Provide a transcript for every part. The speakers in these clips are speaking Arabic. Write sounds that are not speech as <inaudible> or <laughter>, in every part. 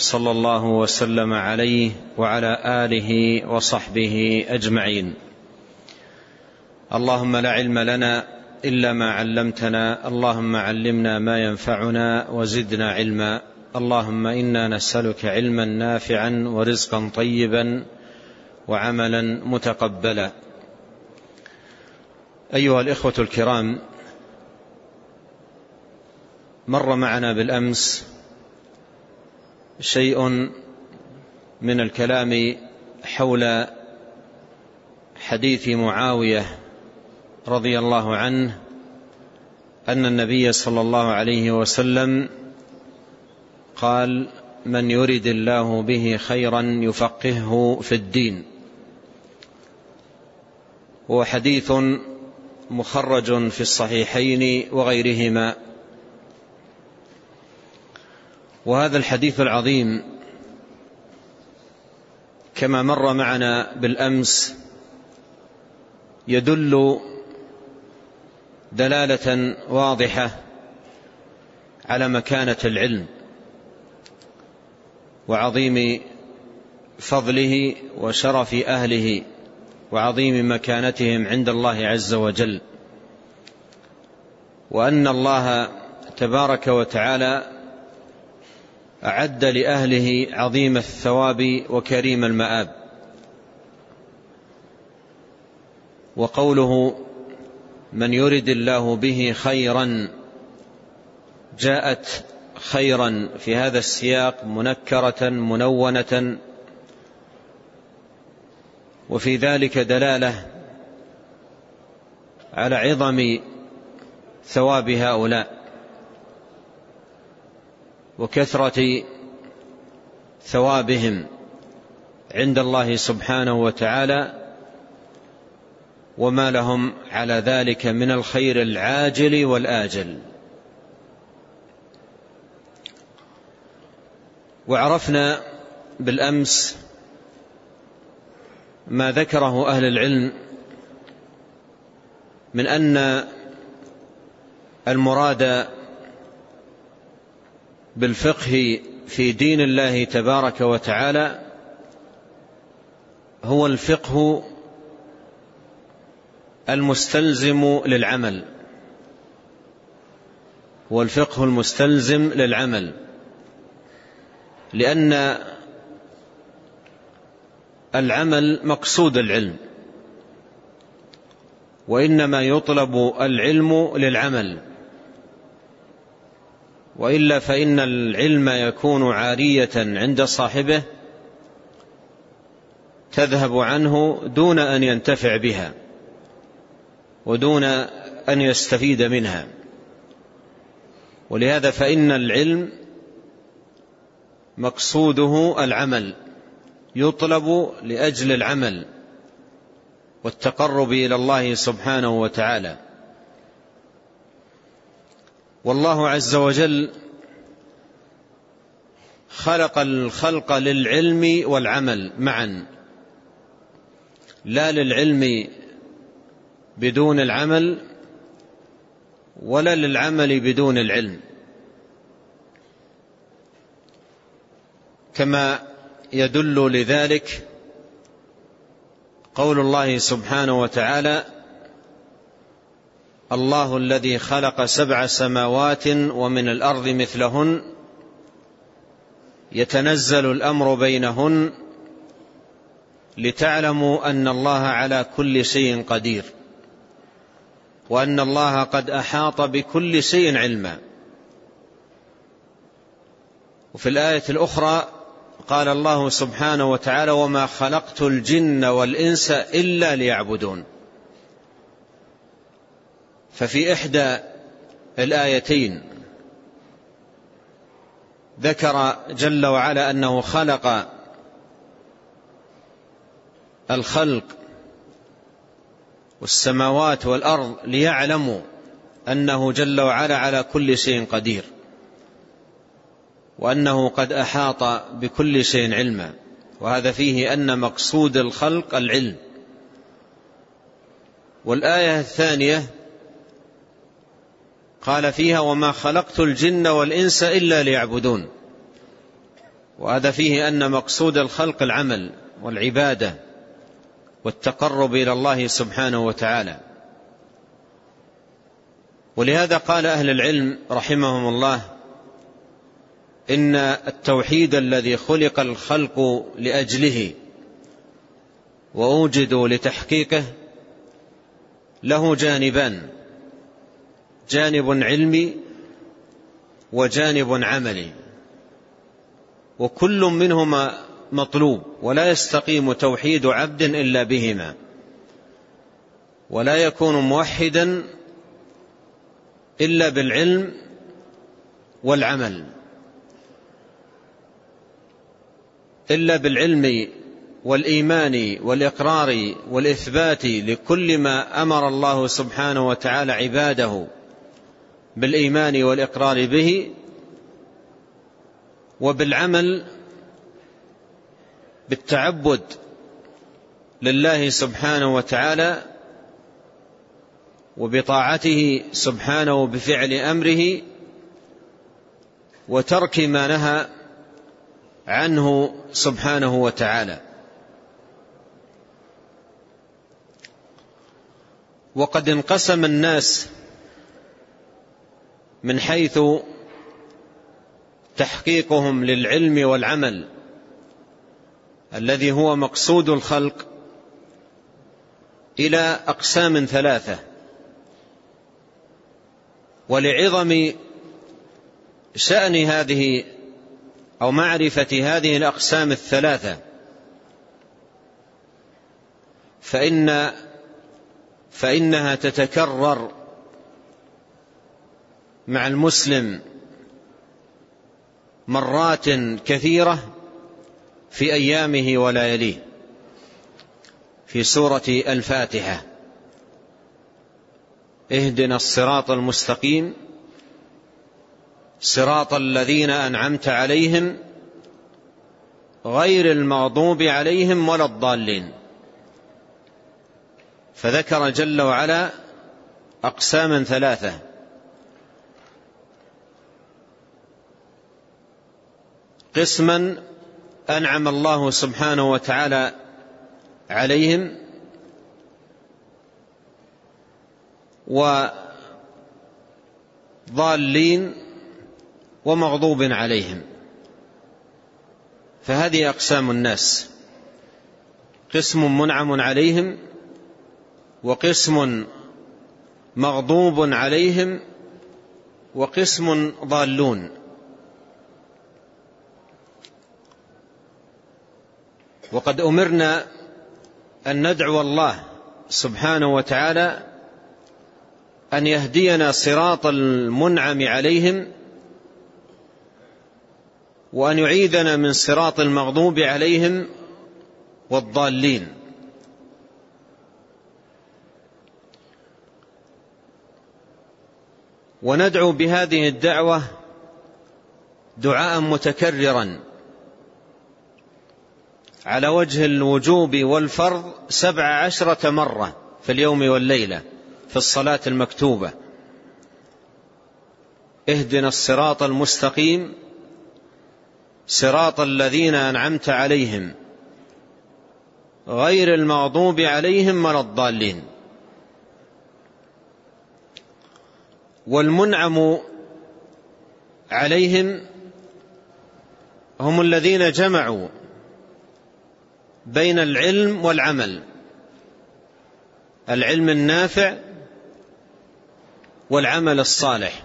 صلى الله وسلم عليه وعلى آله وصحبه أجمعين. اللهم لا علم لنا إلا ما علمتنا اللهم علمنا ما ينفعنا وزدنا علما اللهم إنا نسألك علما نافعا ورزقا طيبا وعملا متقبلا. أيها الإخوة الكرام مر معنا بالأمس شيء من الكلام حول حديث معاوية رضي الله عنه أن النبي صلى الله عليه وسلم قال من يرد الله به خيرا يفقهه في الدين هو حديث مخرج في الصحيحين وغيرهما. وهذا الحديث العظيم كما مر معنا بالأمس يدل دلالة واضحة على مكانة العلم وعظيم فضله وشرف أهله وعظيم مكانتهم عند الله عز وجل. وأن الله تبارك وتعالى أعد لأهله عظيم الثواب وكريم المآب. وقوله من يرد الله به خيرا جاءت خيرا في هذا السياق منكرة منونة. وفي ذلك دلالة على عظم ثواب هؤلاء. وكثرة ثوابهم عند الله سبحانه وتعالى وما لهم على ذلك من الخير العاجل والآجل. وعرفنا بالأمس ما ذكره أهل العلم من أن المراد بالفقه في دين الله تبارك وتعالى هو الفقه المستلزم للعمل. هو الفقه المستلزم للعمل. لأن العمل مقصود العلم وإنما يطلب العلم للعمل. وإلا فإن العلم يكون عارية عند صاحبه تذهب عنه دون أن ينتفع بها ودون أن يستفيد منها. ولهذا فإن العلم مقصوده العمل يطلب لأجل العمل والتقرب إلى الله سبحانه وتعالى. والله عز وجل خلق الخلق للعلم والعمل معا. لا للعلم بدون العمل ولا للعمل بدون العلم. كما يدل لذلك قول الله سبحانه وتعالى الله الذي خلق سبع سماوات ومن الأرض مثلهن يتنزل الأمر بينهن لتعلموا أن الله على كل شيء قدير وأن الله قد أحاط بكل شيء علما. وفي الآية الأخرى قال الله سبحانه وتعالى وما خلقت الجن والإنس إلا ليعبدون ففي إحدى الآيتين ذكر جل وعلا أنه خلق الخلق والسماوات والأرض ليعلموا أنه جل وعلا على كل شيء قدير وأنه قد أحاط بكل شيء علما وهذا فيه أن مقصود الخلق العلم والآية الثانية قال فيها وما خلقت الجن والإنس إلا ليعبدون. وهذا فيه أن مقصود الخلق العمل والعبادة والتقرب إلى الله سبحانه وتعالى. ولهذا قال أهل العلم رحمهم الله إن التوحيد الذي خلق الخلق لأجله وأوجدوا لتحقيقه له جانبان. جانب علمي وجانب عملي. وكل منهما مطلوب ولا يستقيم توحيد عبد إلا بهما. ولا يكون موحدا إلا بالعلم والعمل. إلا بالعلم والإيمان والإقرار والإثبات لكل ما أمر الله سبحانه وتعالى عباده. بالإيمان والإقرار به وبالعمل بالتعبد لله سبحانه وتعالى وبطاعته سبحانه بفعل أمره وترك ما نهى عنه سبحانه وتعالى. وقد انقسم الناس من حيث تحقيقهم للعلم والعمل الذي هو مقصود الخلق إلى أقسام ثلاثة ولعظم شأن هذه أو معرفة هذه الأقسام الثلاثة فإن فإنها تتكرر مع المسلم مرات كثيرة في أيامه ولياليه في سورة الفاتحة. اهدنا الصراط المستقيم. صراط الذين أنعمت عليهم غير المغضوب عليهم ولا الضالين. فذكر جل وعلا أقساما ثلاثة. قسما أنعم الله سبحانه وتعالى عليهم وضالين ومغضوب عليهم. فهذه أقسام الناس. قسم منعم عليهم وقسم مغضوب عليهم وقسم ضالون. وقد أمرنا أن ندعو الله سبحانه وتعالى أن يهدينا صراط المنعم عليهم وأن يعيذنا من صراط المغضوب عليهم والضالين. وندعو بهذه الدعوة دعاء متكررا. على وجه الوجوب والفرض سبع عشرة مرة في اليوم والليلة في الصلاة المكتوبة. اهدنا الصراط المستقيم صراط الذين أنعمت عليهم غير المغضوب عليهم ولا الضالين. والمنعم عليهم هم الذين جمعوا بين العلم والعمل. العلم النافع والعمل الصالح.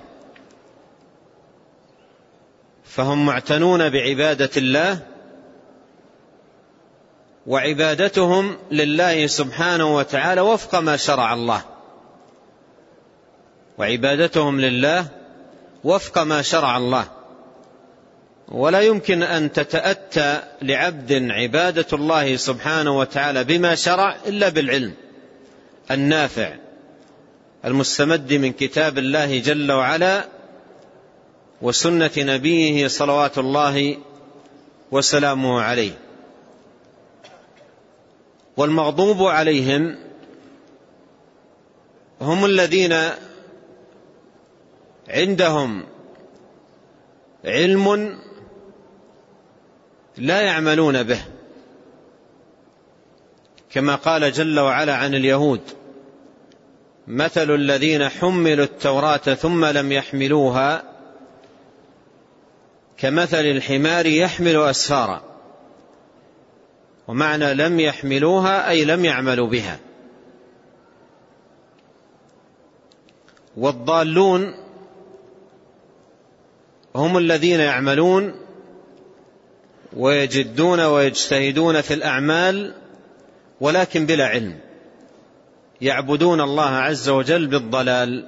فهم معتنون بعبادة الله وعبادتهم لله سبحانه وتعالى وفق ما شرع الله. وعبادتهم لله وفق ما شرع الله. ولا يمكن أن تتأتى لعبد عبادة الله سبحانه وتعالى بما شرع إلا بالعلم النافع المستمد من كتاب الله جل وعلا وسنة نبيه صلوات الله وسلامه عليه. والمغضوب عليهم هم الذين عندهم علم لا يعملون به. كما قال جل وعلا عن اليهود مثل الذين حملوا التوراة ثم لم يحملوها كمثل الحمار يحمل أسفارا ومعنى لم يحملوها أي لم يعملوا بها. والضالون هم الذين يعملون ويجدون ويجتهدون في الأعمال ولكن بلا علم. يعبدون الله عز وجل بالضلال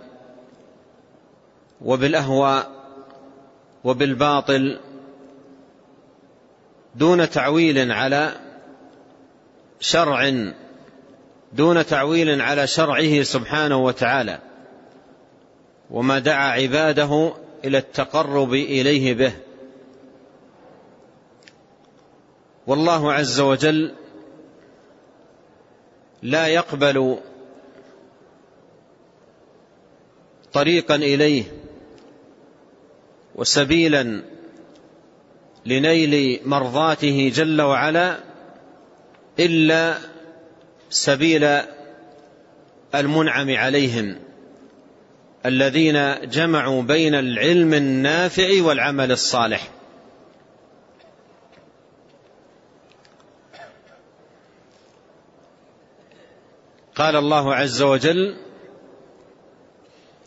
وبالأهواء وبالباطل دون تعويل على شرع دون تعويل على شرعه سبحانه وتعالى. وما دعا عباده إلى التقرب إليه به. والله عز وجل لا يقبل طريقا إليه وسبيلا لنيل مرضاته جل وعلا إلا سبيل المنعم عليهم الذين جمعوا بين العلم النافع والعمل الصالح. قال الله عز وجل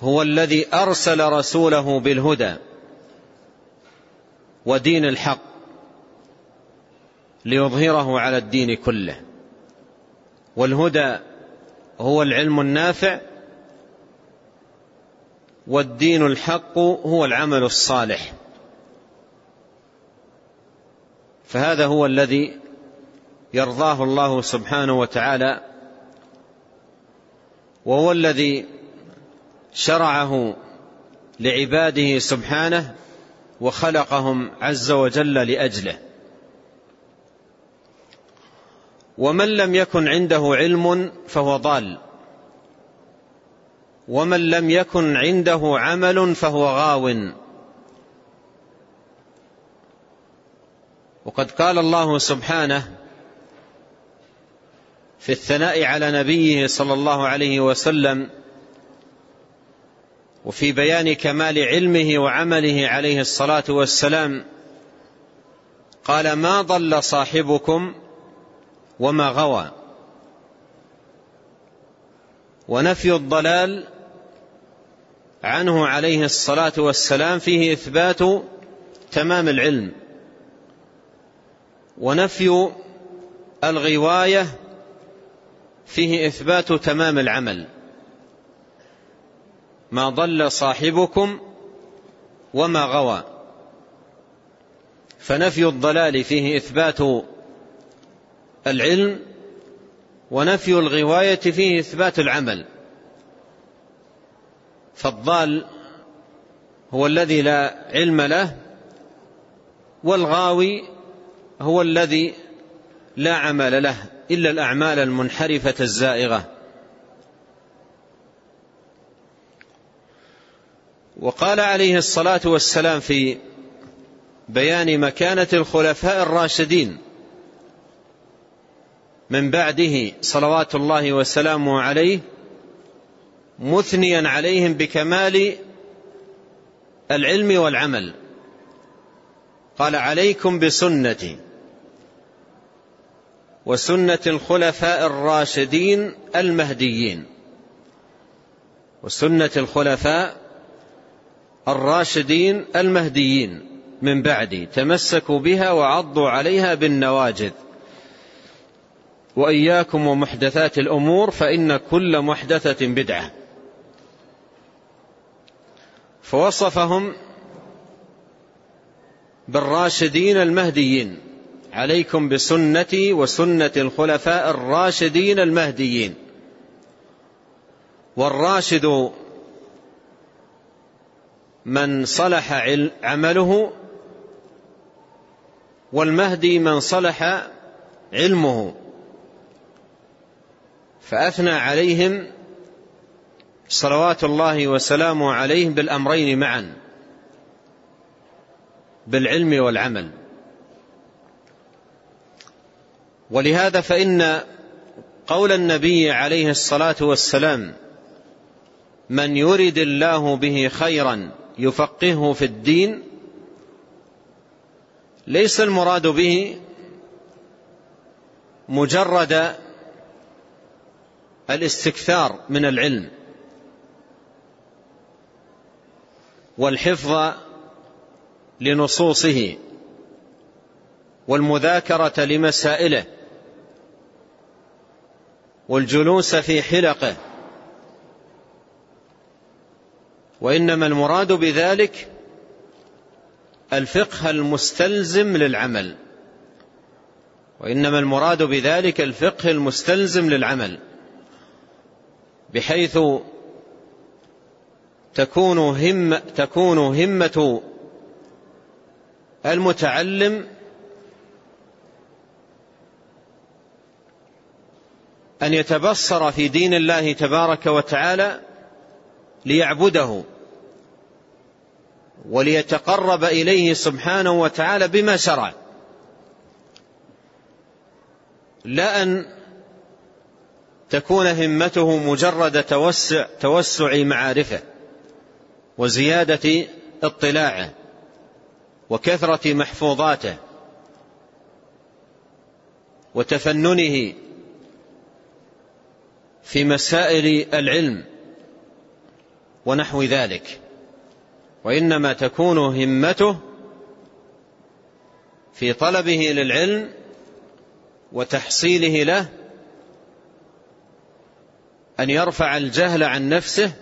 هو الذي أرسل رسوله بالهدى ودين الحق ليظهره على الدين كله. والهدى هو العلم النافع والدين الحق هو العمل الصالح. فهذا هو الذي يرضاه الله سبحانه وتعالى وهو الذي شرعه لعباده سبحانه وخلقهم عز وجل لأجله. ومن لم يكن عنده علم فهو ضال. ومن لم يكن عنده عمل فهو غاو. وقد قال الله سبحانه في الثناء على نبيه صلى الله عليه وسلم وفي بيان كمال علمه وعمله عليه الصلاة والسلام قال ما ضل صاحبكم وما غوى ونفي الضلال عنه عليه الصلاة والسلام فيه إثبات تمام العلم ونفي الغواية فيه إثبات تمام العمل. ما ضل صاحبكم وما غوى. فنفي الضلال فيه إثبات العلم ونفي الغواية فيه إثبات العمل. فالضال هو الذي لا علم له والغاوي هو الذي لا عمل له إلا الأعمال المنحرفة الزائغة. وقال عليه الصلاة والسلام في بيان مكانة الخلفاء الراشدين من بعده صلوات الله وسلامه عليه مثنيا عليهم بكمال العلم والعمل. قال عليكم بسنتي. وسنة الخلفاء الراشدين المهديين. وسنة الخلفاء الراشدين المهديين من بعدي. تمسكوا بها وعضوا عليها بالنواجذ. وإياكم ومحدثات الأمور فإن كل محدثة بدعة. فوصفهم بالراشدين المهديين. عليكم بسنتي وسنة الخلفاء الراشدين المهديين. والراشد من صلح عمله والمهدي من صلح علمه. فأثنى عليهم صلوات الله وسلامه عليهم بالأمرين معا بالعلم والعمل. ولهذا فإن قول النبي عليه الصلاة والسلام من يرد الله به خيرا يفقهه في الدين ليس المراد به مجرد الاستكثار من العلم والحفظ لنصوصه والمذاكرة لمسائله. والجلوس في حلقه. وإنما المراد بذلك الفقه المستلزم للعمل. وإنما المراد بذلك الفقه المستلزم للعمل. بحيث تكون همة, تكون همة المتعلم أن يتبصر في دين الله تبارك وتعالى ليعبده وليتقرب إليه سبحانه وتعالى بما شرع. لا أن تكون همته مجرد توسع, توسع معارفه وزيادة اطلاعه وكثرة محفوظاته وتفننه في مسائل العلم ونحو ذلك. وإنما تكون همته في طلبه للعلم وتحصيله له أن يرفع الجهل عن نفسه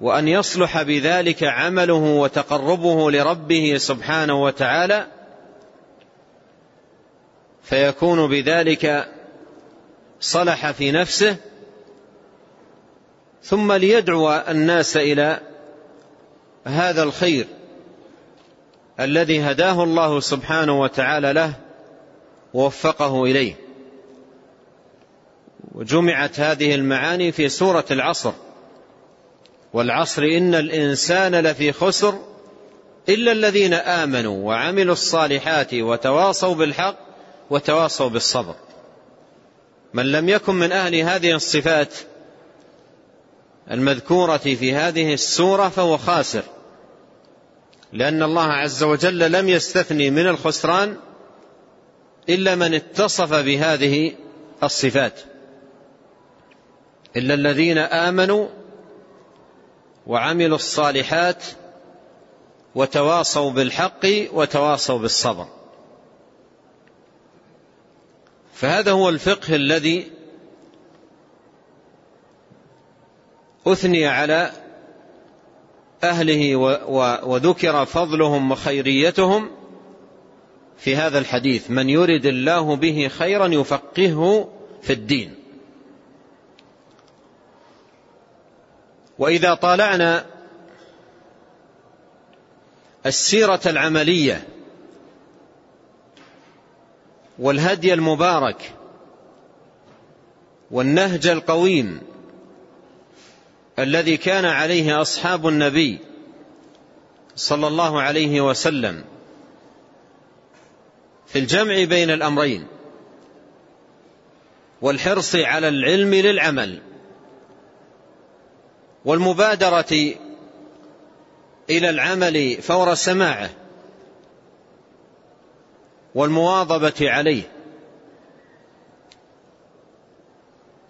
وأن يصلح بذلك عمله وتقربه لربه سبحانه وتعالى فيكون بذلك صلح في نفسه ثم ليدعو الناس إلى هذا الخير الذي هداه الله سبحانه وتعالى له ووفقه إليه. وجمعت هذه المعاني في سورة العصر. والعصر إن الإنسان لفي خسر إلا الذين آمنوا وعملوا الصالحات وتواصوا بالحق وتواصوا بالصبر. من لم يكن من أهل هذه الصفات المذكورة في هذه السورة فهو خاسر. لأن الله عز وجل لم يستثني من الخسران إلا من اتصف بهذه الصفات. إلا الذين آمنوا وعملوا الصالحات وتواصوا بالحق وتواصوا بالصبر. فهذا هو الفقه الذي أثني على أهله وذكر فضلهم وخيريتهم في هذا الحديث. من يرد الله به خيرا يفقهه في الدين. وإذا طالعنا السيرة العملية والهدي المبارك والنهج القويم الذي كان عليه أصحاب النبي صلى الله عليه وسلم في الجمع بين الأمرين والحرص على العلم للعمل والمبادرة إلى العمل فور سماعه والمواظبة عليه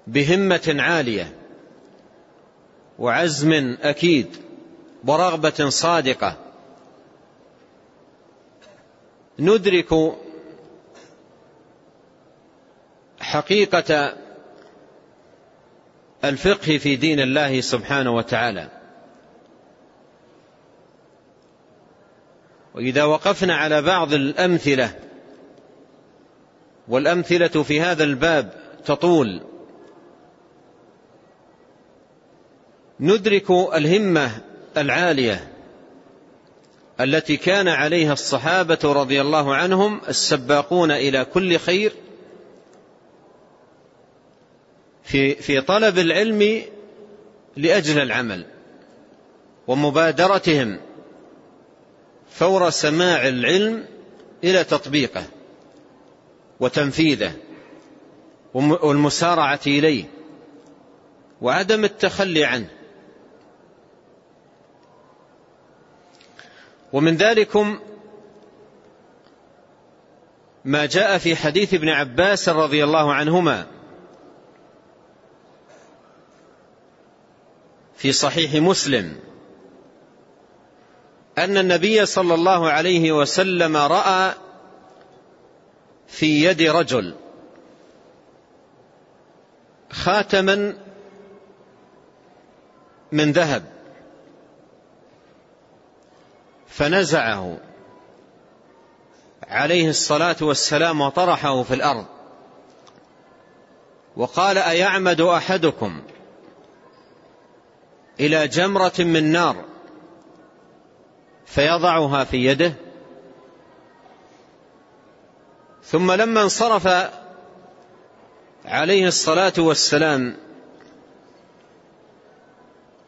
بهمة عالية وعزم أكيد ورغبة صادقة. ندرك حقيقة الفقه في دين الله سبحانه وتعالى. وإذا وقفنا على بعض الأمثلة والأمثلة في هذا الباب تطول. ندرك الهمة العالية التي كان عليها الصحابة رضي الله عنهم السباقون إلى كل خير في في طلب العلم لأجل العمل ومبادرتهم فور سماع العلم إلى تطبيقه. وتنفيذه والمسارعة إليه وعدم التخلي عنه. ومن ذلكم ما جاء في حديث ابن عباس رضي الله عنهما في صحيح مسلم أن النبي صلى الله عليه وسلم رأى في يد رجل خاتما من ذهب فنزعه عليه الصلاة والسلام وطرحه في الأرض وقال أيعمد أحدكم إلى جمرة من نار فيضعها في يده ثم لما انصرف عليه الصلاة والسلام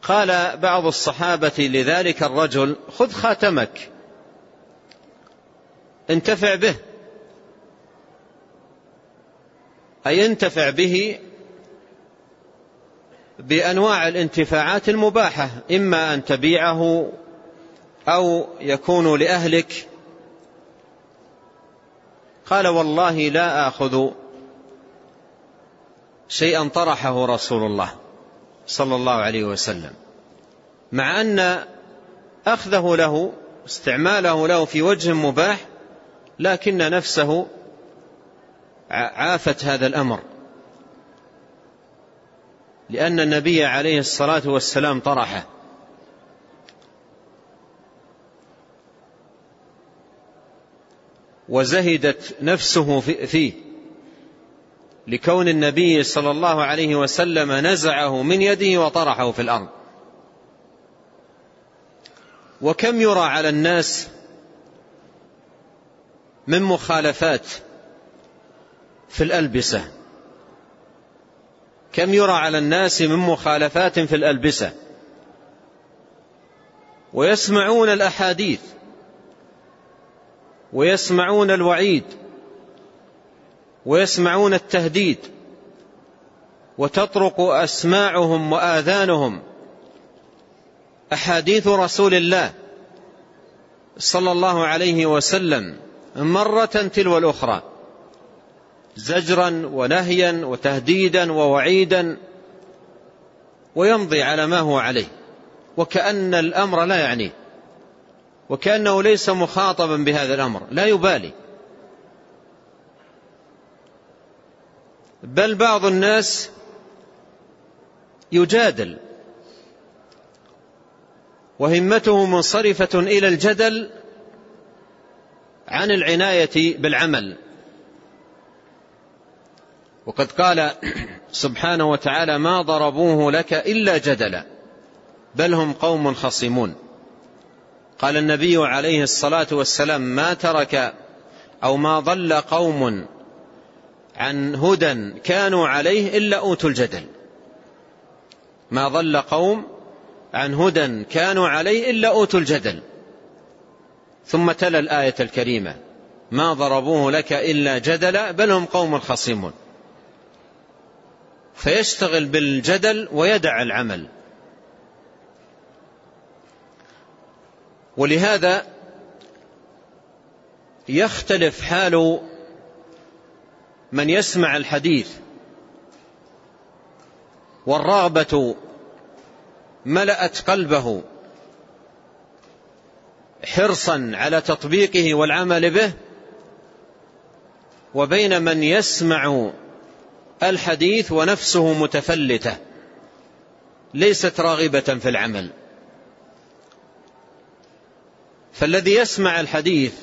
قال بعض الصحابة لذلك الرجل خذ خاتمك انتفع به. أي انتفع به بأنواع الانتفاعات المباحة إما أن تبيعه أو يكون لأهلك. قال والله لا آخذ شيئا طرحه رسول الله صلى الله عليه وسلم مع أن أخذه له استعماله له في وجه مباح لكن نفسه عافت هذا الأمر. لأن النبي عليه الصلاة والسلام طرحه. وزهدت نفسه فيه لكون النبي صلى الله عليه وسلم نزعه من يده وطرحه في الأرض. وكم يرى على الناس من مخالفات في الألبسة. كم يرى على الناس من مخالفات في الألبسة. ويسمعون الأحاديث. ويسمعون الوعيد ويسمعون التهديد وتطرق أسماعهم وآذانهم أحاديث رسول الله صلى الله عليه وسلم مرة تلو الأخرى زجرا ونهيا وتهديدا ووعيدا ويمضي على ما هو عليه وكأن الأمر لا يعنيه وكأنه ليس مخاطبا بهذا الأمر. لا يبالي. بل بعض الناس يجادل. وهمته منصرفة إلى الجدل عن العناية بالعمل. وقد قال <clears throat> سبحانه وتعالى ما ضربوه لك إلا جدلا بل هم قوم خصمون. قال النبي عليه الصلاة والسلام ما ترك أو ما ضل قوم عن هدى كانوا عليه إلا أوتوا الجدل. ما ضل قوم عن هدى كانوا عليه إلا أوتوا الجدل. ثم تلا الآية الكريمة ما ضربوه لك إلا جدلا بل هم قوم خصمون. فيشتغل بالجدل ويدع العمل. ولهذا يختلف حال من يسمع الحديث والرغبة ملأت قلبه حرصا على تطبيقه والعمل به وبين من يسمع الحديث ونفسه متفلتة ليست راغبة في العمل. فالذي يسمع الحديث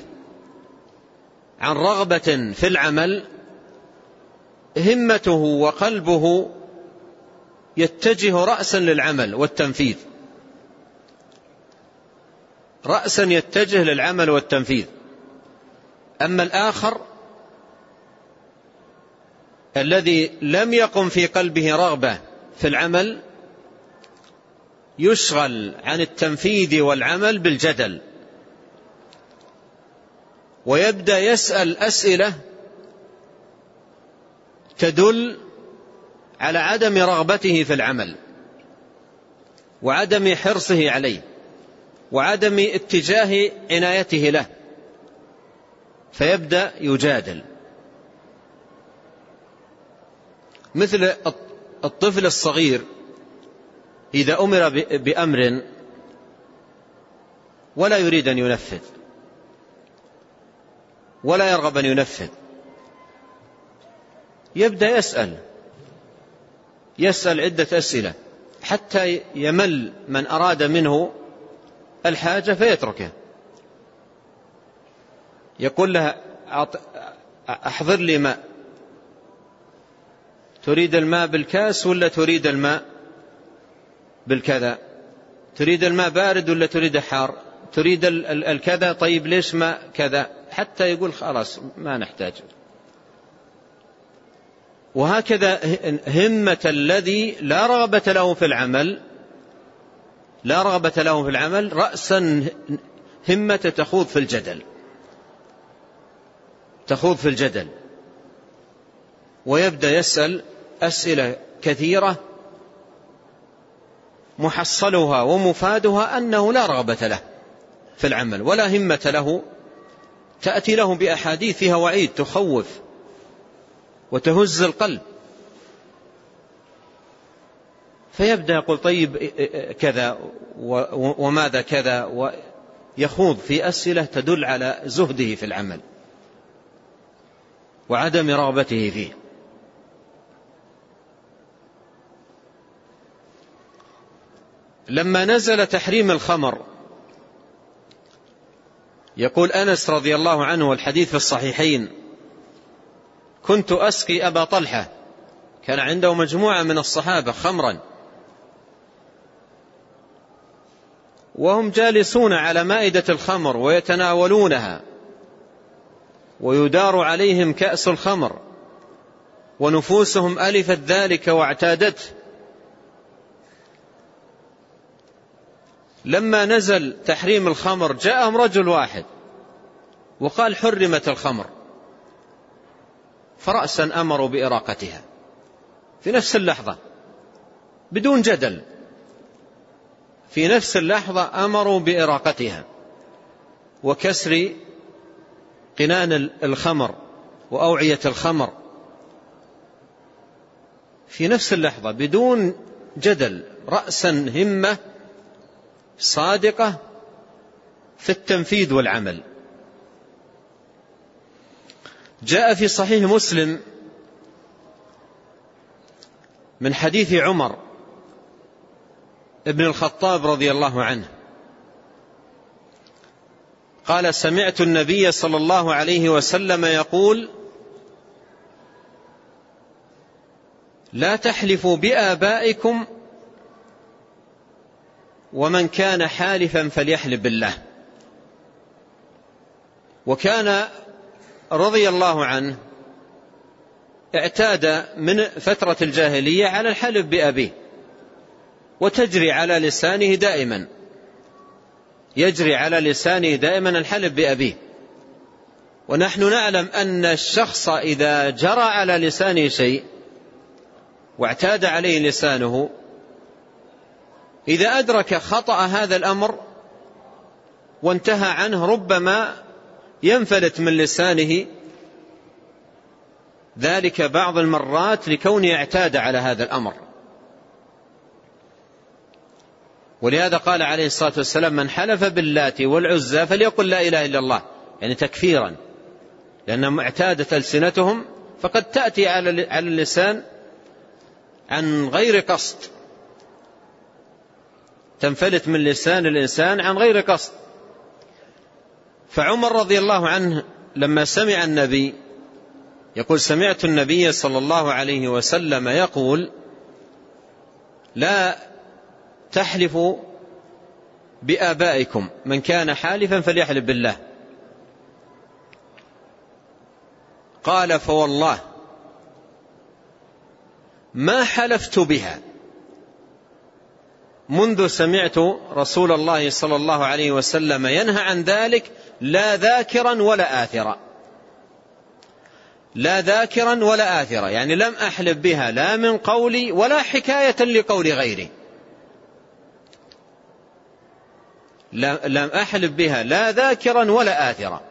عن رغبة في العمل همته وقلبه يتجه رأسا للعمل والتنفيذ. رأسا يتجه للعمل والتنفيذ. أما الآخر الذي لم يقم في قلبه رغبة في العمل يشغل عن التنفيذ والعمل بالجدل. ويبدأ يسأل أسئلة تدل على عدم رغبته في العمل وعدم حرصه عليه وعدم اتجاه عنايته له فيبدأ يجادل. مثل الطفل الصغير إذا أمر بأمر ولا يريد أن ينفذ. ولا يرغب أن ينفذ. يبدأ يسأل. يسأل عدة أسئلة. حتى يمل من أراد منه الحاجة فيتركه. يقول لها أحضر لي ماء. تريد الماء بالكاس ولا تريد الماء بالكذا؟ تريد الماء بارد ولا تريد حار؟ تريد الكذا؟ طيب ليش ما كذا؟ حتى يقول خلاص ما نحتاج. وهكذا همة الذي لا رغبة له في العمل لا رغبة له في العمل رأسا همة تخوض في الجدل. تخوض في الجدل. ويبدأ يسأل أسئلة كثيرة محصلها ومفادها أنه لا رغبة له في العمل ولا همة له تأتي له بأحاديث فيها وعيد تخوف وتهز القلب. فيبدأ يقول طيب كذا وماذا كذا؟ ويخوض في أسئلة تدل على زهده في العمل وعدم رغبته فيه. لما نزل تحريم الخمر يقول أنس رضي الله عنه والحديث في الصحيحين كنت أسقي أبا طلحة كان عنده مجموعة من الصحابة خمرا وهم جالسون على مائدة الخمر ويتناولونها ويدار عليهم كأس الخمر ونفوسهم ألفت ذلك واعتادته لما نزل تحريم الخمر جاءهم رجل واحد وقال حرمت الخمر فرأسا أمروا بإراقتها في نفس اللحظة بدون جدل في نفس اللحظة أمروا بإراقتها وكسر قنان الخمر وأوعية الخمر في نفس اللحظة بدون جدل رأسا همة صادقة في التنفيذ والعمل. جاء في صحيح مسلم من حديث عمر ابن الخطاب رضي الله عنه. قال سمعت النبي صلى الله عليه وسلم يقول لا تحلفوا بآبائكم ومن كان حالفا فليحلف بالله. وكان رضي الله عنه اعتاد من فترة الجاهلية على الحلف بأبيه وتجري على لسانه دائما يجري على لسانه دائما الحلف بأبيه. ونحن نعلم أن الشخص إذا جرى على لسانه شيء واعتاد عليه لسانه إذا أدرك خطأ هذا الأمر وانتهى عنه ربما ينفلت من لسانه ذلك بعض المرات لكونه اعتاد على هذا الأمر. ولهذا قال عليه الصلاة والسلام من حلف باللات والعزى فليقل لا إله إلا الله. يعني تكفيرا. لأنهم اعتادت ألسنتهم فقد تأتي على اللسان عن غير قصد. تنفلت من لسان الإنسان عن غير قصد. فعمر رضي الله عنه لما سمع النبي يقول سمعت النبي صلى الله عليه وسلم يقول لا تحلفوا بآبائكم. من كان حالفا فليحلف بالله. قال فوالله ما حلفت بها. منذ سمعت رسول الله صلى الله عليه وسلم ينهى عن ذلك لا ذاكرا ولا آثرا. لا ذاكرا ولا آثرا. يعني لم أحلف بها لا من قولي ولا حكاية لقول غيري. لم أحلف بها لا ذاكرا ولا آثرا.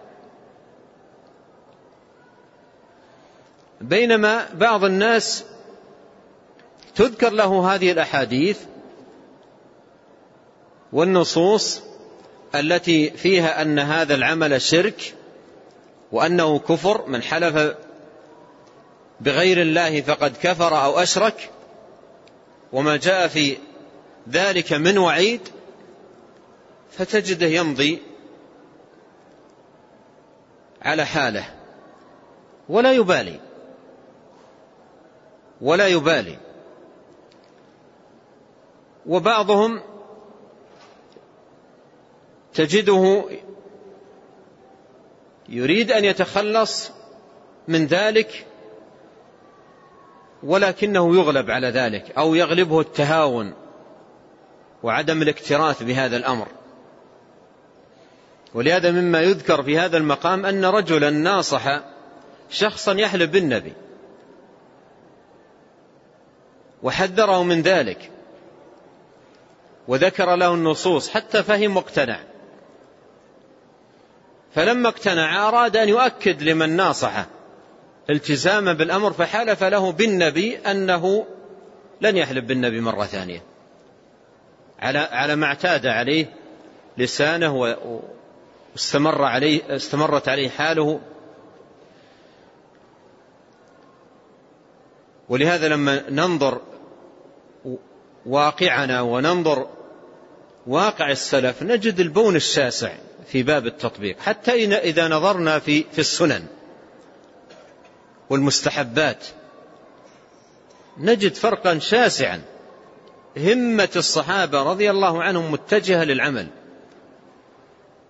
بينما بعض الناس تذكر له هذه الأحاديث والنصوص التي فيها أن هذا العمل شرك وأنه كفر من حلف بغير الله فقد كفر أو أشرك وما جاء في ذلك من وعيد فتجده يمضي على حاله ولا يبالي ولا يبالي. وبعضهم تجده يريد أن يتخلص من ذلك ولكنه يغلب على ذلك أو يغلبه التهاون وعدم الاكتراث بهذا الأمر. ولهذا مما يذكر في هذا المقام أن رجلا ناصح شخصا يحلف بالنبي وحذره من ذلك وذكر له النصوص حتى فهم واقتنع. فلما اقتنع أراد أن يؤكد لمن ناصحه. التزاما بالأمر فحلف له بالنبي أنه لن يحلف بالنبي مرة ثانية. على على ما اعتاد عليه لسانه واستمر عليه استمرت عليه حاله. ولهذا لما ننظر واقعنا وننظر واقع السلف نجد البون الشاسع. في باب التطبيق. حتى إذا نظرنا في في السنن والمستحبات نجد فرقا شاسعا. همة الصحابة رضي الله عنهم متجهة للعمل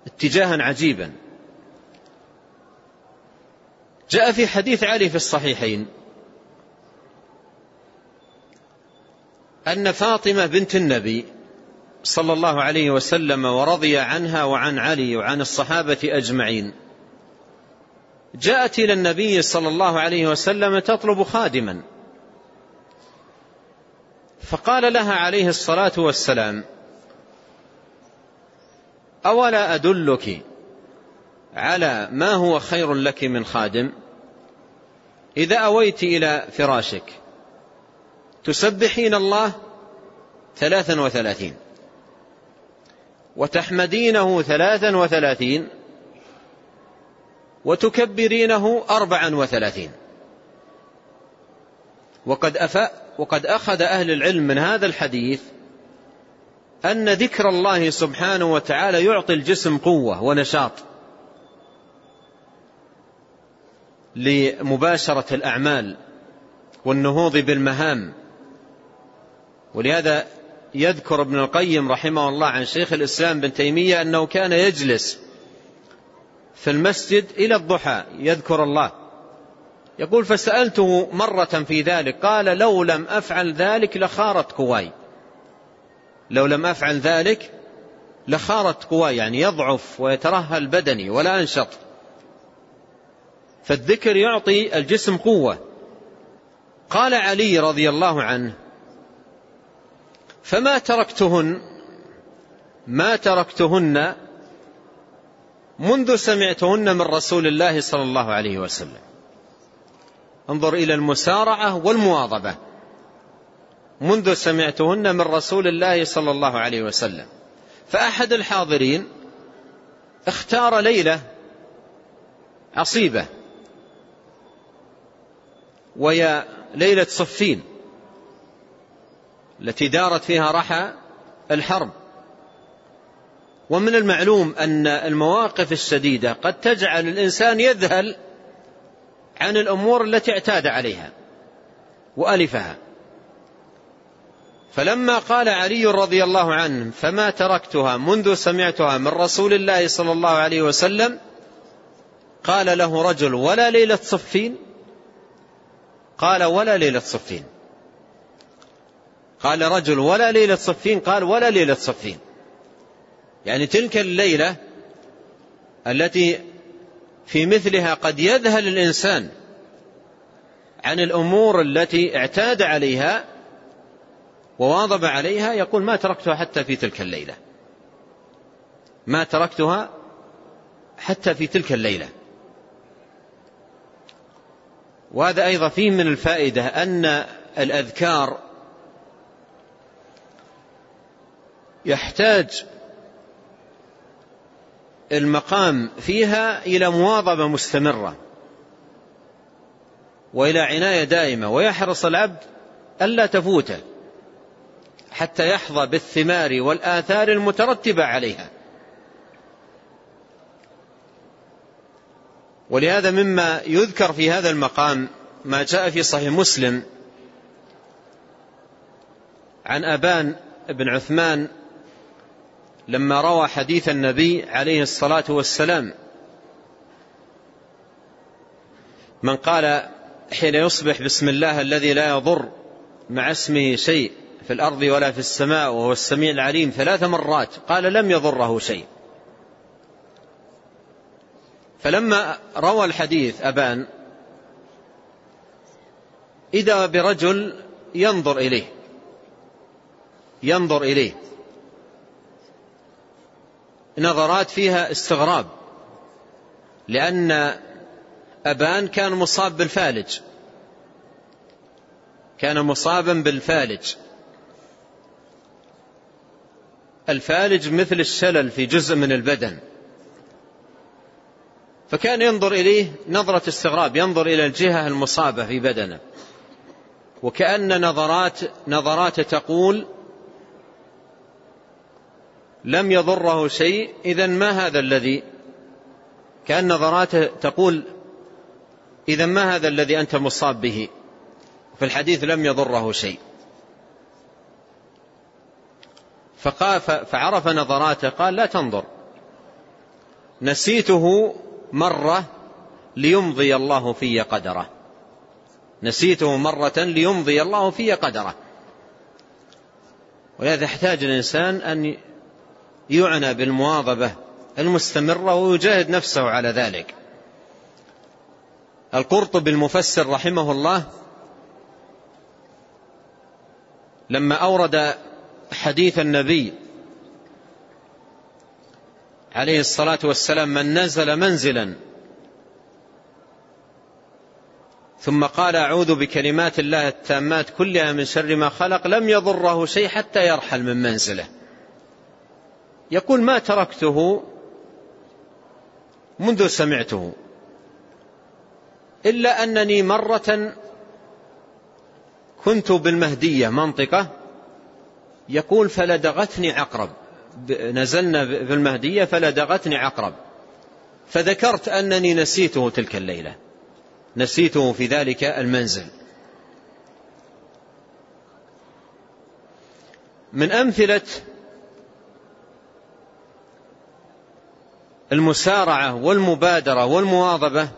اتجاها عجيبا. جاء في حديث علي في الصحيحين أن فاطمة بنت النبي صلى الله عليه وسلم ورضي عنها وعن علي وعن الصحابة أجمعين. جاءت إلى النبي صلى الله عليه وسلم تطلب خادما. فقال لها عليه الصلاة والسلام أولا أدلك على ما هو خير لك من خادم؟ إذا أويت إلى فراشك تسبحين الله ثلاثا وثلاثين. وتحمدينه ثلاثا وثلاثين وتكبرينه أربعا وثلاثين. وقد, أفأ وقد أخذ أهل العلم من هذا الحديث أن ذكر الله سبحانه وتعالى يعطي الجسم قوة ونشاط لمباشرة الأعمال والنهوض بالمهام. ولهذا يذكر ابن القيم رحمه الله عن شيخ الإسلام بن تيمية أنه كان يجلس في المسجد إلى الضحى يذكر الله. يقول فسألته مرة في ذلك قال لو لم أفعل ذلك لخارت قواي لو لم أفعل ذلك لخارت قواي يعني يضعف ويترهل بدني ولا أنشط. فالذكر يعطي الجسم قوة. قال علي رضي الله عنه فما تركتهن ما تركتهن منذ سمعتهن من رسول الله صلى الله عليه وسلم. انظر إلى المسارعة والمواظبة. منذ سمعتهن من رسول الله صلى الله عليه وسلم. فأحد الحاضرين اختار ليلة عصيبة وهي ليلة صفين. التي دارت فيها رحى الحرب. ومن المعلوم أن المواقف الشديدة قد تجعل الإنسان يذهل عن الأمور التي اعتاد عليها وألفها. فلما قال علي رضي الله عنه فما تركتها منذ سمعتها من رسول الله صلى الله عليه وسلم قال له رجل ولا ليلة صفين؟ قال ولا ليلة صفين. قال رجل ولا ليلة صفين قال ولا ليلة صفين. يعني تلك الليلة التي في مثلها قد يذهل الإنسان عن الأمور التي اعتاد عليها وواظب عليها يقول ما تركتها حتى في تلك الليلة. ما تركتها حتى في تلك الليلة. وهذا أيضا فيه من الفائدة أن الأذكار يحتاج المقام فيها إلى مواظبة مستمرة وإلى عناية دائمة ويحرص العبد ألا تفوته حتى يحظى بالثمار والآثار المترتبة عليها. ولهذا مما يذكر في هذا المقام ما جاء في صحيح مسلم عن أبان بن عثمان لما روى حديث النبي عليه الصلاة والسلام من قال حين يصبح بسم الله الذي لا يضر مع اسمه شيء في الأرض ولا في السماء وهو السميع العليم ثلاث مرات قال لم يضره شيء. فلما روى الحديث أبان إذا برجل ينظر إليه ينظر إليه نظرات فيها استغراب لأن أبان كان مصاب بالفالج. كان مصابا بالفالج. الفالج مثل الشلل في جزء من البدن. فكان ينظر إليه نظرة استغراب ينظر إلى الجهة المصابة في بدنه. وكأن نظرات نظرات تقول لم يضره شيء إذا ما هذا الذي؟ كأن نظراته تقول إذا ما هذا الذي أنت مصاب به؟ في الحديث لم يضره شيء. فعرف نظراته قال لا تنظر. نسيته مرة ليمضي الله في قدره. نسيته مرة ليمضي الله في قدره. ولهذا يحتاج الإنسان أن يعنى بالمواظبة المستمرة ويجاهد نفسه على ذلك. القرطبي المفسر رحمه الله لما أورد حديث النبي عليه الصلاة والسلام من نزل منزلا ثم قال أعوذ بكلمات الله التامات كلها من شر ما خلق لم يضره شيء حتى يرحل من منزله. يقول ما تركته منذ سمعته. إلا أنني مرة كنت بالمهدية منطقة يقول فلدغتني عقرب. نزلنا بالمهدية فلدغتني عقرب. فذكرت أنني نسيته تلك الليلة. نسيته في ذلك المنزل. من أمثلة المسارعة والمبادرة والمواظبة.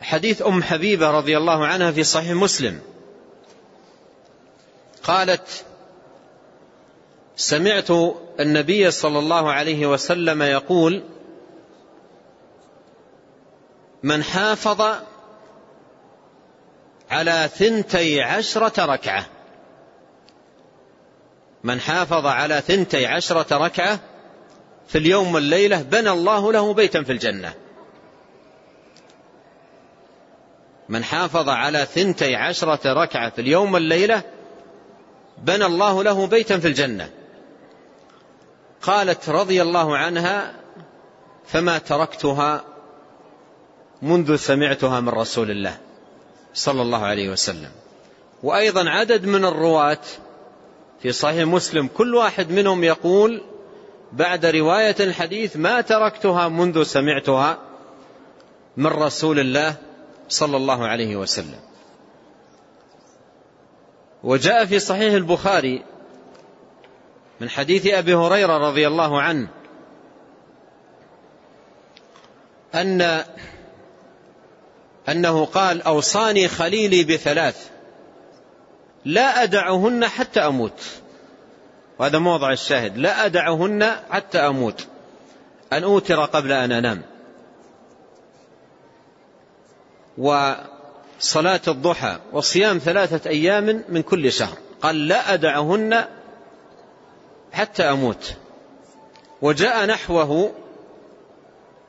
حديث أم حبيبة رضي الله عنها في صحيح مسلم. قالت سمعت النبي صلى الله عليه وسلم يقول من حافظ على ثنتي عشرة ركعة. من حافظ على ثنتي عشرة ركعة في اليوم والليلة بنى الله له بيتا في الجنة. من حافظ على ثنتي عشرة ركعة في اليوم والليلة بنى الله له بيتا في الجنة. قالت رضي الله عنها فما تركتها منذ سمعتها من رسول الله صلى الله عليه وسلم. وأيضا عدد من الرواة في صحيح مسلم كل واحد منهم يقول بعد رواية الحديث ما تركتها منذ سمعتها من رسول الله صلى الله عليه وسلم. وجاء في صحيح البخاري من حديث أبي هريرة رضي الله عنه أن أنه قال أوصاني خليلي بثلاث لا أدعهن حتى أموت. وهذا موضع الشاهد. لا أدعهن حتى أموت. أن أوتر قبل أن أنام. وصلاة الضحى وصيام ثلاثة أيام من كل شهر. قال لا أدعهن حتى أموت. وجاء نحوه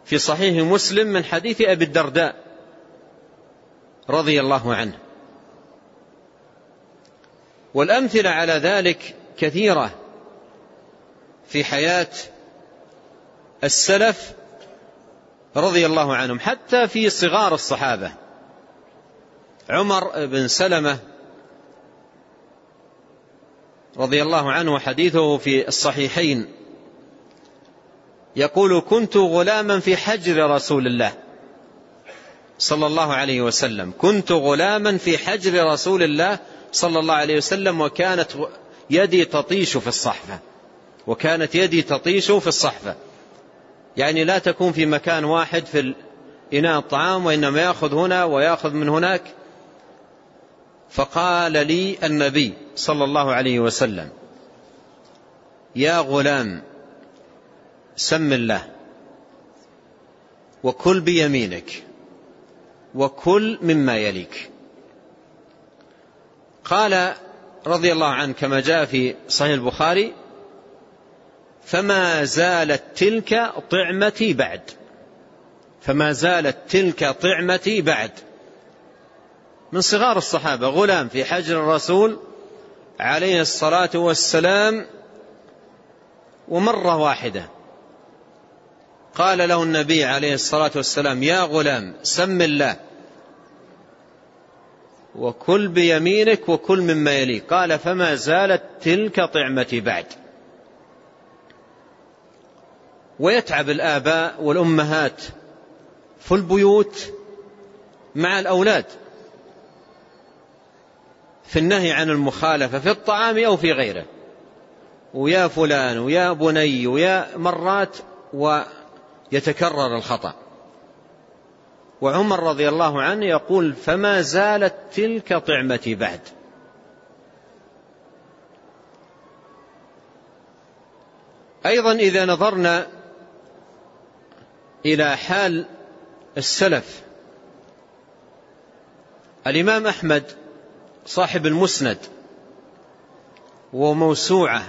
في صحيح مسلم من حديث أبي الدرداء رضي الله عنه. والأمثلة على ذلك كثيرة. في حياة السلف رضي الله عنهم حتى في صغار الصحابة. عمر بن سلمة رضي الله عنه حديثه في الصحيحين يقول كنت غلاما في حجر رسول الله صلى الله عليه وسلم. كنت غلاما في حجر رسول الله صلى الله عليه وسلم وكانت يدي تطيش في الصحفة. وكانت يدي تطيش في الصحفة. يعني لا تكون في مكان واحد في إناء الطعام وإنما يأخذ هنا ويأخذ من هناك. فقال لي النبي صلى الله عليه وسلم يا غلام سم الله وكل بيمينك وكل مما يليك. قال رضي الله عنه كما جاء في صحيح البخاري فما زالت تلك طعمتي بعد. فما زالت تلك طعمتي بعد. من صغار الصحابة غلام في حجر الرسول عليه الصلاة والسلام ومرة واحدة قال له النبي عليه الصلاة والسلام يا غلام سم الله وكل بيمينك وكل مما يليك. قال فما زالت تلك طعمتي بعد. ويتعب الآباء والأمهات في البيوت مع الأولاد في النهي عن المخالفة في الطعام أو في غيره. ويا فلان ويا بني ويا مرات ويتكرر الخطأ. وعمر رضي الله عنه يقول فما زالت تلك طعمتي بعد. أيضا إذا نظرنا إلى حال السلف. الإمام أحمد صاحب المسند وموسوعة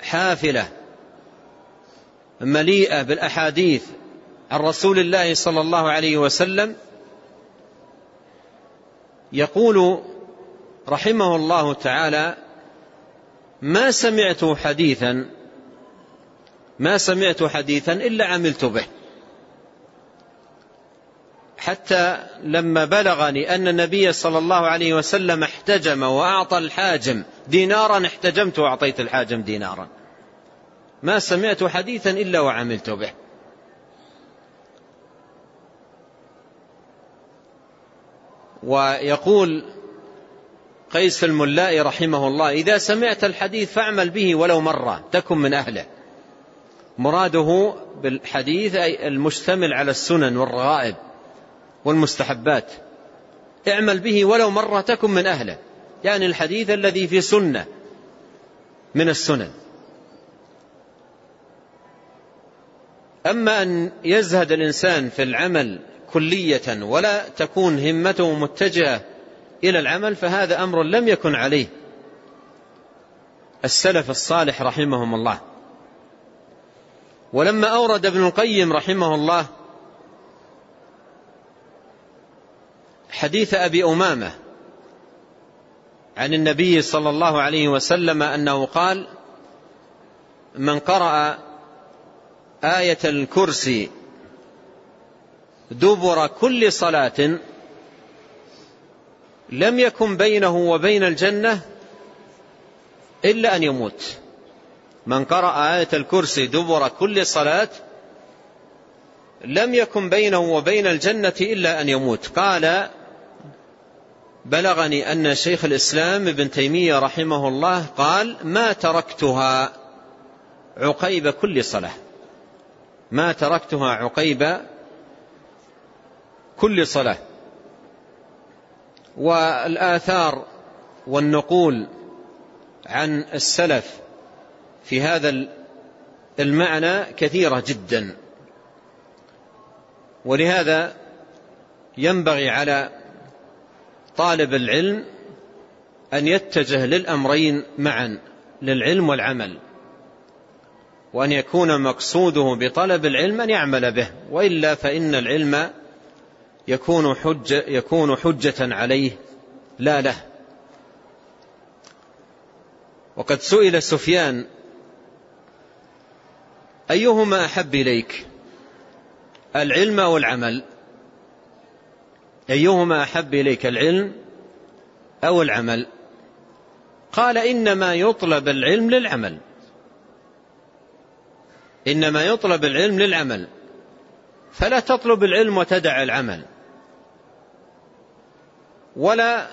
حافلة مليئة بالأحاديث عن رسول الله صلى الله عليه وسلم يقول رحمه الله تعالى ما سمعت حديثا ما سمعت حديثا إلا عملت به. حتى لما بلغني أن النبي صلى الله عليه وسلم احتجم وأعطى الحاجم دينارا احتجمت وأعطيت الحاجم دينارا. ما سمعت حديثا إلا وعملت به. ويقول قيس الملاء رحمه الله إذا سمعت الحديث فاعمل به ولو مرة تكن من أهله. مراده بالحديث أي المشتمل على السنن والرغائب. والمستحبات. اعمل به ولو مرة تكن من أهله. يعني الحديث الذي في سنة من السنن. أما أن يزهد الإنسان في العمل كلية ولا تكون همته متجهة إلى العمل فهذا أمر لم يكن عليه السلف الصالح رحمهم الله. ولما أورد ابن القيم رحمه الله حديث أبي أمامة عن النبي صلى الله عليه وسلم أنه قال من قرأ آية الكرسي دبر كل صلاة لم يكن بينه وبين الجنة إلا أن يموت. من قرأ آية الكرسي دبر كل صلاة لم يكن بينه وبين الجنة إلا أن يموت. قال بلغني أن شيخ الإسلام ابن تيمية رحمه الله قال ما تركتها عقيب كل صلاة. ما تركتها عقيب كل صلاة. والآثار والنقول عن السلف في هذا المعنى كثيرة جدا. ولهذا ينبغي على طالب العلم أن يتجه للأمرين معا للعلم والعمل وأن يكون مقصوده بطلب العلم أن يعمل به وإلا فإن العلم يكون حجة, يكون حجة عليه لا له. وقد سئل سفيان أيهما أحب إليك؟ العلم أو العمل؟ أيهما أحب إليك العلم أو العمل؟ قال إنما يطلب العلم للعمل. إنما يطلب العلم للعمل. فلا تطلب العلم وتدع العمل. ولا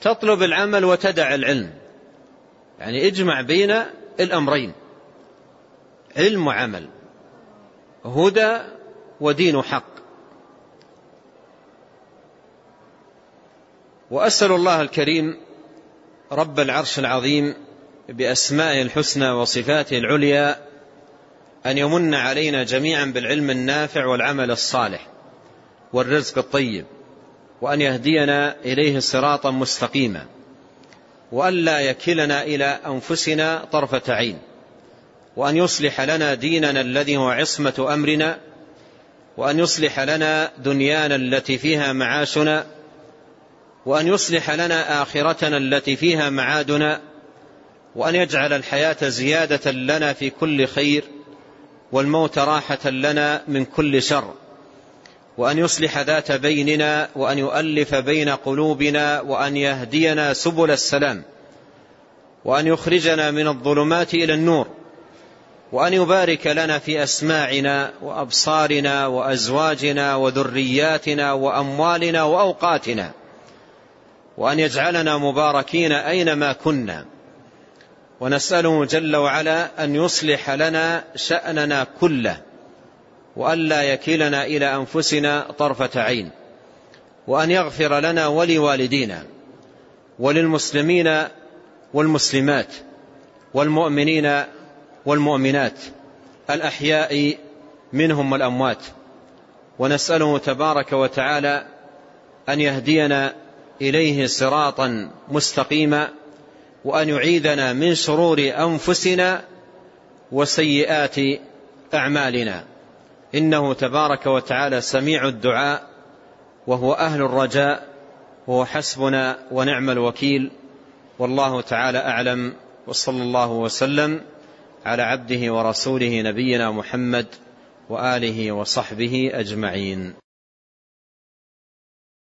تطلب العمل وتدع العلم. يعني اجمع بين الأمرين علم وعمل. هدى ودين حق. وأسأل الله الكريم رب العرش العظيم بأسمائه الحسنى وصفاته العليا أن يمن علينا جميعا بالعلم النافع والعمل الصالح والرزق الطيب وأن يهدينا إليه صراطا مستقيما وأن لا يكلنا إلى أنفسنا طرفة عين. وأن يصلح لنا ديننا الذي هو عصمة أمرنا وأن يصلح لنا دنيانا التي فيها معاشنا وأن يصلح لنا آخرتنا التي فيها معادنا وأن يجعل الحياة زيادة لنا في كل خير والموت راحة لنا من كل شر. وأن يصلح ذات بيننا وأن يؤلف بين قلوبنا وأن يهدينا سبل السلام وأن يخرجنا من الظلمات إلى النور. وأن يبارك لنا في أسماعنا وأبصارنا وأزواجنا وذرياتنا وأموالنا وأوقاتنا. وأن يجعلنا مباركين أينما كنا. ونسأله جل وعلا أن يصلح لنا شأننا كله. وأن لا يكلنا إلى أنفسنا طرفة عين. وأن يغفر لنا ولوالدينا. وللمسلمين والمسلمات والمؤمنين والمؤمنات الأحياء منهم والأموات. ونسأله تبارك وتعالى أن يهدينا إليه صراطا مستقيما وأن يعيذنا من شرور أنفسنا وسيئات أعمالنا. إنه تبارك وتعالى سميع الدعاء وهو أهل الرجاء وهو حسبنا ونعم الوكيل. والله تعالى أعلم وصلى الله وسلم على عبده ورسوله نبينا محمد وآله وصحبه أجمعين.